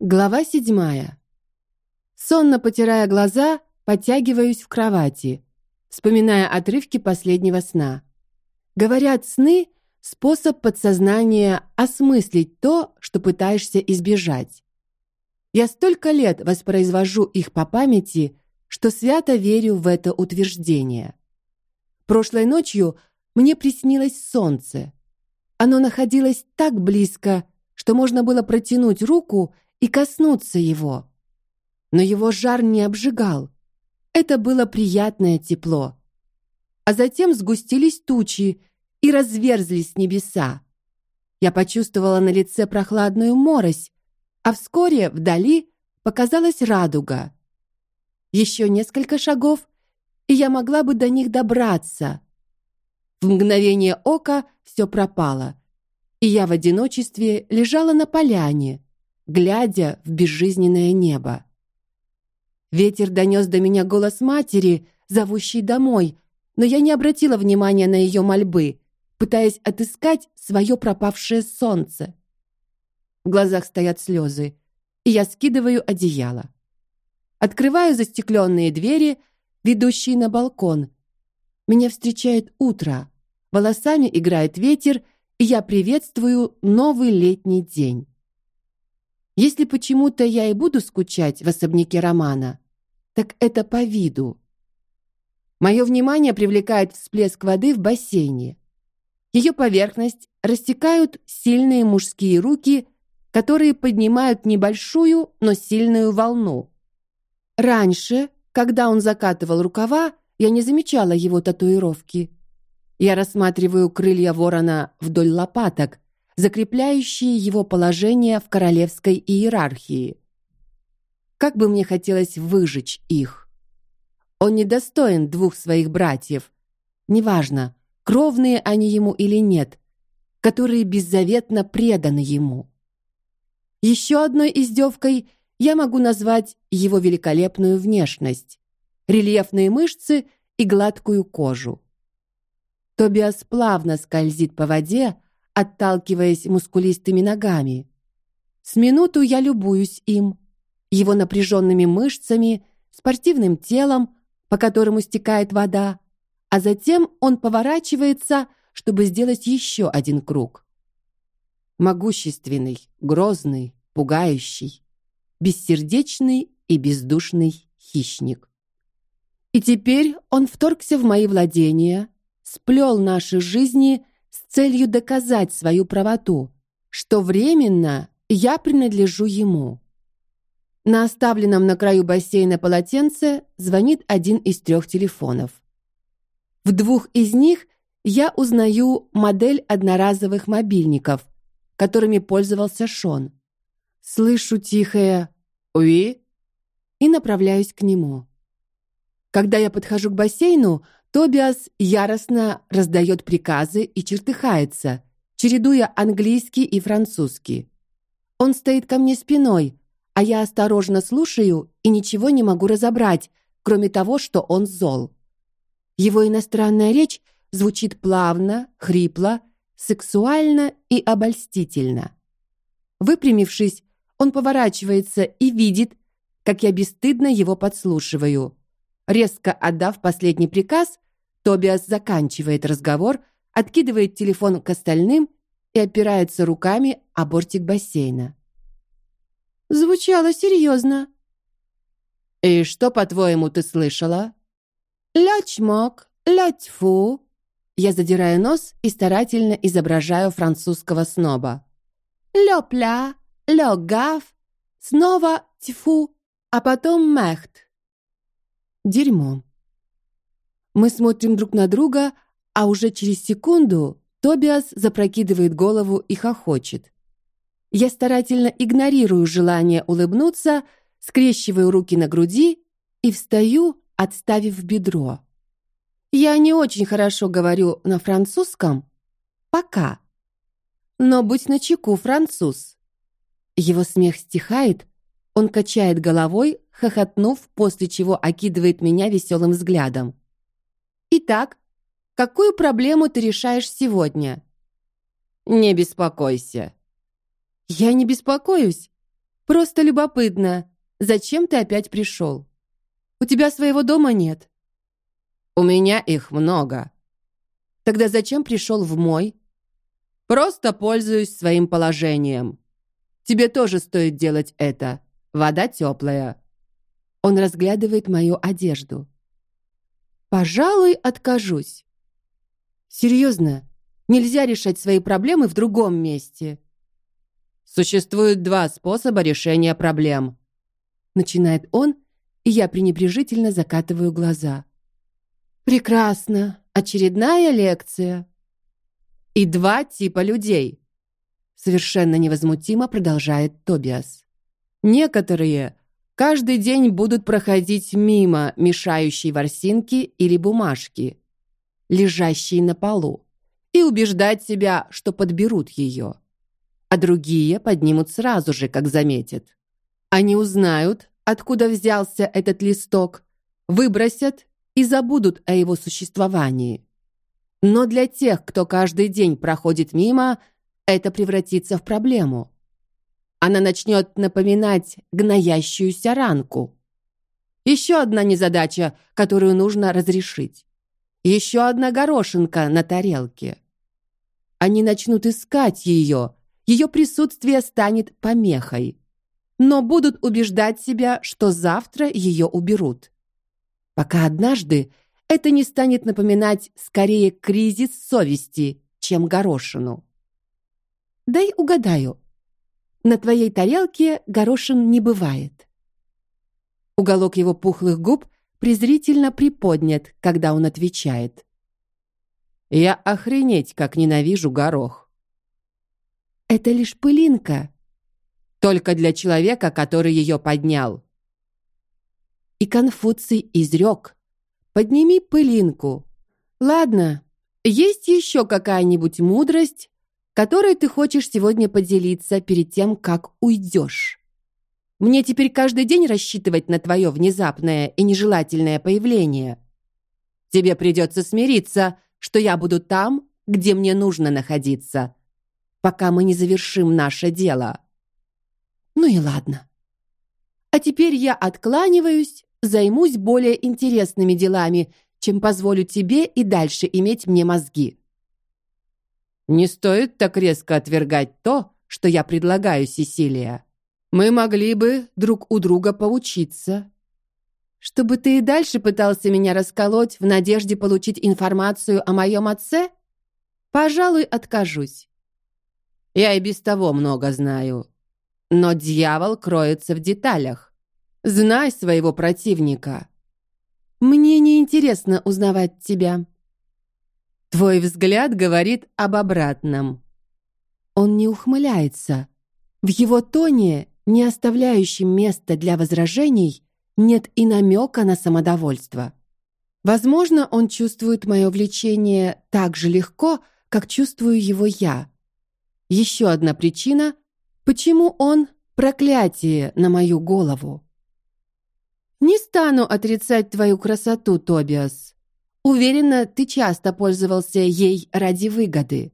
Глава седьмая. Сонно потирая глаза, подтягиваюсь в кровати, вспоминая отрывки последнего сна. Говорят, сны способ подсознания осмыслить то, что пытаешься избежать. Я столько лет воспроизвожу их по памяти, что свято верю в это утверждение. Прошлой ночью мне приснилось солнце. Оно находилось так близко, что можно было протянуть руку и коснуться его. Но его жар не обжигал. Это было приятное тепло. А затем сгустились тучи и разверзлись небеса. Я почувствовала на лице прохладную морось, а вскоре вдали показалась радуга. Еще несколько шагов, и я могла бы до них добраться. В мгновение ока все пропало, и я в одиночестве лежала на поляне, глядя в безжизненное небо. Ветер донес до меня голос матери, зовущей домой, но я не обратила внимания на ее мольбы, пытаясь отыскать свое пропавшее солнце. В глазах стоят слезы, и я скидываю одеяло. Открываю застекленные двери, ведущие на балкон. Меня встречает утро. Волосами играет ветер, и я приветствую новый летний день. Если почему-то я и буду скучать в особняке Романа, так это по виду. Мое внимание привлекает всплеск воды в бассейне. Ее поверхность растекают сильные мужские руки, которые поднимают небольшую, но сильную волну. Раньше, когда он закатывал рукава, я не замечала его татуировки. Я рассматриваю крылья ворона вдоль лопаток, закрепляющие его положение в королевской иерархии. Как бы мне хотелось выжечь их. Он недостоин двух своих братьев. Неважно, кровные они ему или нет, которые беззаветно преданы ему. Еще одной издевкой я могу назвать его великолепную внешность, рельефные мышцы и гладкую кожу. Тобиас плавно скользит по воде, отталкиваясь мускулистыми ногами. С минуту я любуюсь им, его напряженными мышцами, спортивным телом, по которому стекает вода, а затем он поворачивается, чтобы сделать еще один круг. Могущественный, грозный, пугающий, бессердечный и бездушный хищник. И теперь он вторгся в мои владения, сплел наши жизни с целью доказать свою правоту, что временно я принадлежу ему. На оставленном на краю бассейна полотенце звонит один из трех телефонов. В двух из них я узнаю модель одноразовых мобильников, которыми пользовался Шон. Слышу тихое «Уи» и направляюсь к нему. Когда я подхожу к бассейну, Тобиас яростно раздает приказы и чертыхается, чередуя английский и французский. Он стоит ко мне спиной, а я осторожно слушаю и ничего не могу разобрать, кроме того, что он зол. Его иностранная речь звучит плавно, хрипло, сексуально и обольстительно. Выпрямившись, он поворачивается и видит, как я бесстыдно его подслушиваю. Резко отдав последний приказ, Тобиас заканчивает разговор, откидывает телефон к остальным и опирается руками о бортик бассейна. Звучало серьезно. И что, по-твоему, ты слышала? Лячмок, лятьфу. Я задираю нос и старательно изображаю французского сноба. Лёпля, лёгав, снова тьфу, а потом мехт. Дерьмо. Мы смотрим друг на друга, а уже через секунду Тобиас запрокидывает голову и хохочет. Я старательно игнорирую желание улыбнуться, скрещиваю руки на груди и встаю, отставив бедро. Я не очень хорошо говорю на французском, пока. Но будь начеку, француз. Его смех стихает, он качает головой, хохотнув, после чего окидывает меня веселым взглядом. Итак, какую проблему ты решаешь сегодня? Не беспокойся. Я не беспокоюсь. Просто любопытно, зачем ты опять пришел? У тебя своего дома нет. У меня их много. Тогда зачем пришел в мой? Просто пользуюсь своим положением. Тебе тоже стоит делать это. Вода теплая. Он разглядывает мою одежду. Пожалуй, откажусь. Серьезно, нельзя решать свои проблемы в другом месте. Существует два способа решения проблем. Начинает он, и я пренебрежительно закатываю глаза. Прекрасно, очередная лекция. И два типа людей. Совершенно невозмутимо продолжает Тобиас. Некоторые каждый день будут проходить мимо мешающей ворсинки или бумажки, лежащей на полу, и убеждать себя, что подберут ее. А другие поднимут сразу же, как заметят. Они узнают, откуда взялся этот листок, выбросят и забудут о его существовании. Но для тех, кто каждый день проходит мимо, это превратится в проблему она начнет напоминать гноящуюся ранку. Еще одна незадача, которую нужно разрешить. Еще одна горошинка на тарелке. Они начнут искать ее, ее присутствие станет помехой, но будут убеждать себя, что завтра ее уберут. Пока однажды это не станет напоминать скорее кризис совести, чем горошину. Дай угадаю, на твоей тарелке горошин не бывает. Уголок его пухлых губ презрительно приподнят, когда он отвечает. Я охренеть, как ненавижу горох. Это лишь пылинка, только для человека, который ее поднял. И Конфуций изрек: подними пылинку. Ладно, есть еще какая-нибудь мудрость, которой ты хочешь сегодня поделиться перед тем, как уйдешь. Мне теперь каждый день рассчитывать на твое внезапное и нежелательное появление. Тебе придется смириться, что я буду там, где мне нужно находиться, пока мы не завершим наше дело. Ну и ладно. А теперь я откланиваюсь, займусь более интересными делами, чем позволю тебе и дальше иметь мне мозги. Не стоит так резко отвергать то, что я предлагаю, Сесилия. Мы могли бы друг у друга поучиться. Чтобы ты и дальше пытался меня расколоть в надежде получить информацию о моем отце? Пожалуй, откажусь. Я и без того много знаю. Но дьявол кроется в деталях. Знай своего противника. Мне не интересно узнавать тебя. Твой взгляд говорит об обратном. Он не ухмыляется. В его тоне, не оставляющем места для возражений, нет и намека на самодовольство. Возможно, он чувствует мое влечение так же легко, как чувствую его я. Еще одна причина, почему он проклятие на мою голову. Не стану отрицать твою красоту, Тобиас. Уверена, ты часто пользовался ей ради выгоды.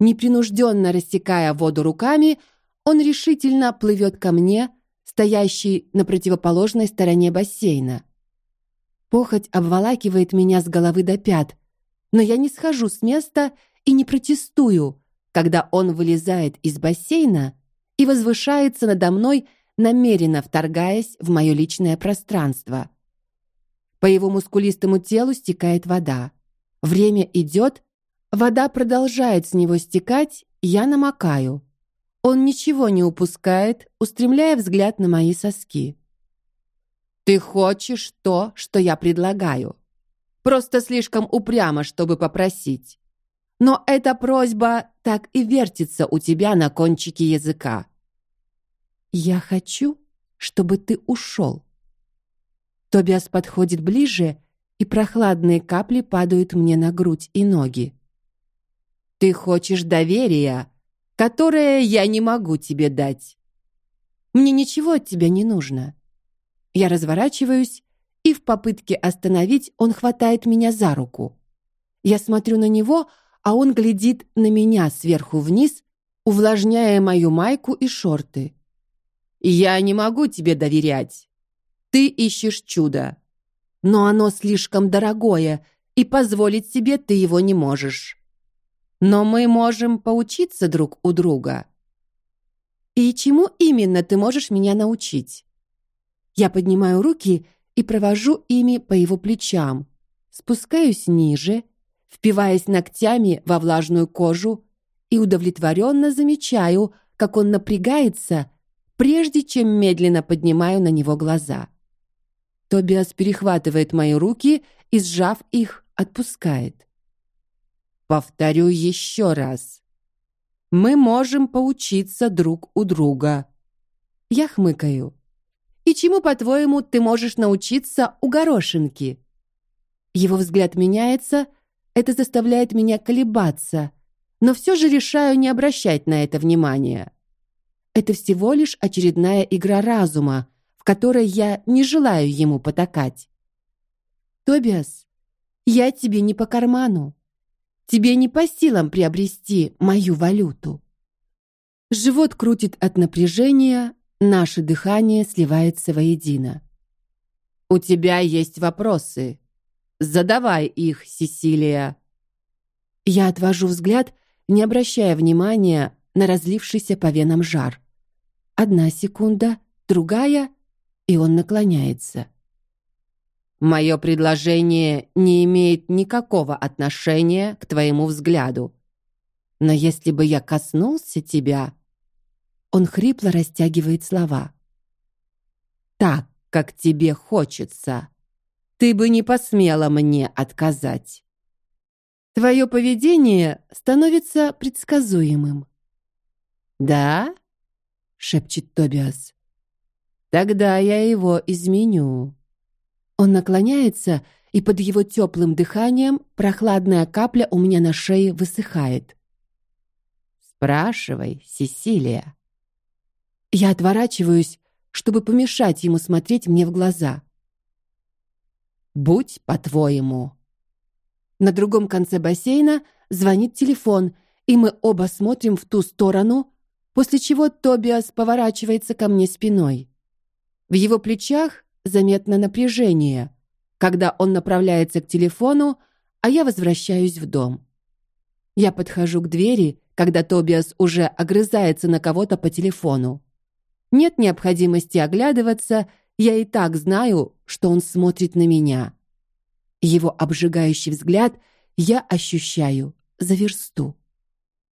Непринужденно рассекая воду руками, он решительно плывет ко мне, стоящий на противоположной стороне бассейна. Похоть обволакивает меня с головы до пят, но я не схожу с места и не протестую, когда он вылезает из бассейна и возвышается надо мной, намеренно вторгаясь в мое личное пространство. По его мускулистому телу стекает вода. Время идет, вода продолжает с него стекать, я намокаю. Он ничего не упускает, устремляя взгляд на мои соски. Ты хочешь то, что я предлагаю. Просто слишком упрямо, чтобы попросить. Но эта просьба так и вертится у тебя на кончике языка. Я хочу, чтобы ты ушел. Тобиас подходит ближе, и прохладные капли падают мне на грудь и ноги. Ты хочешь доверия, которое я не могу тебе дать. Мне ничего от тебя не нужно. Я разворачиваюсь, и в попытке остановить он хватает меня за руку. Я смотрю на него, а он глядит на меня сверху вниз, увлажняя мою майку и шорты. Я не могу тебе доверять. Ты ищешь чудо, но оно слишком дорогое, и позволить себе ты его не можешь. Но мы можем поучиться друг у друга. И чему именно ты можешь меня научить? Я поднимаю руки и провожу ими по его плечам, спускаюсь ниже, впиваясь ногтями во влажную кожу и удовлетворенно замечаю, как он напрягается, прежде чем медленно поднимаю на него глаза. Тобиас перехватывает мои руки и, сжав их, отпускает. Повторю еще раз. Мы можем поучиться друг у друга. Я хмыкаю. И чему, по-твоему, ты можешь научиться у горошинки? Его взгляд меняется, это заставляет меня колебаться, но все же решаю не обращать на это внимания. Это всего лишь очередная игра разума, которой я не желаю ему потакать. Тобиас, я тебе не по карману. Тебе не по силам приобрести мою валюту. Живот крутит от напряжения, Наше дыхание сливается воедино. У тебя есть вопросы. Задавай их, Сесилия. Я отвожу взгляд, не обращая внимания на разлившийся по венам жар. Одна секунда, другая, и он наклоняется. Мое предложение не имеет никакого отношения к твоему взгляду. Но если бы я коснулся тебя, он хрипло растягивает слова. Так, как тебе хочется. Ты бы не посмела мне отказать. Твое поведение становится предсказуемым. Да? шепчет Тобиас. Тогда я его изменю. Он наклоняется, и под его теплым дыханием прохладная капля у меня на шее высыхает. Спрашивай, Сесилия. Я отворачиваюсь, чтобы помешать ему смотреть мне в глаза. Будь по-твоему. На другом конце бассейна звонит телефон, и мы оба смотрим в ту сторону, после чего Тобиас поворачивается ко мне спиной. В его плечах заметно напряжение, когда он направляется к телефону, а я возвращаюсь в дом. Я подхожу к двери, когда Тобиас уже огрызается на кого-то по телефону. Нет необходимости оглядываться, я и так знаю, что он смотрит на меня. Его обжигающий взгляд я ощущаю за версту.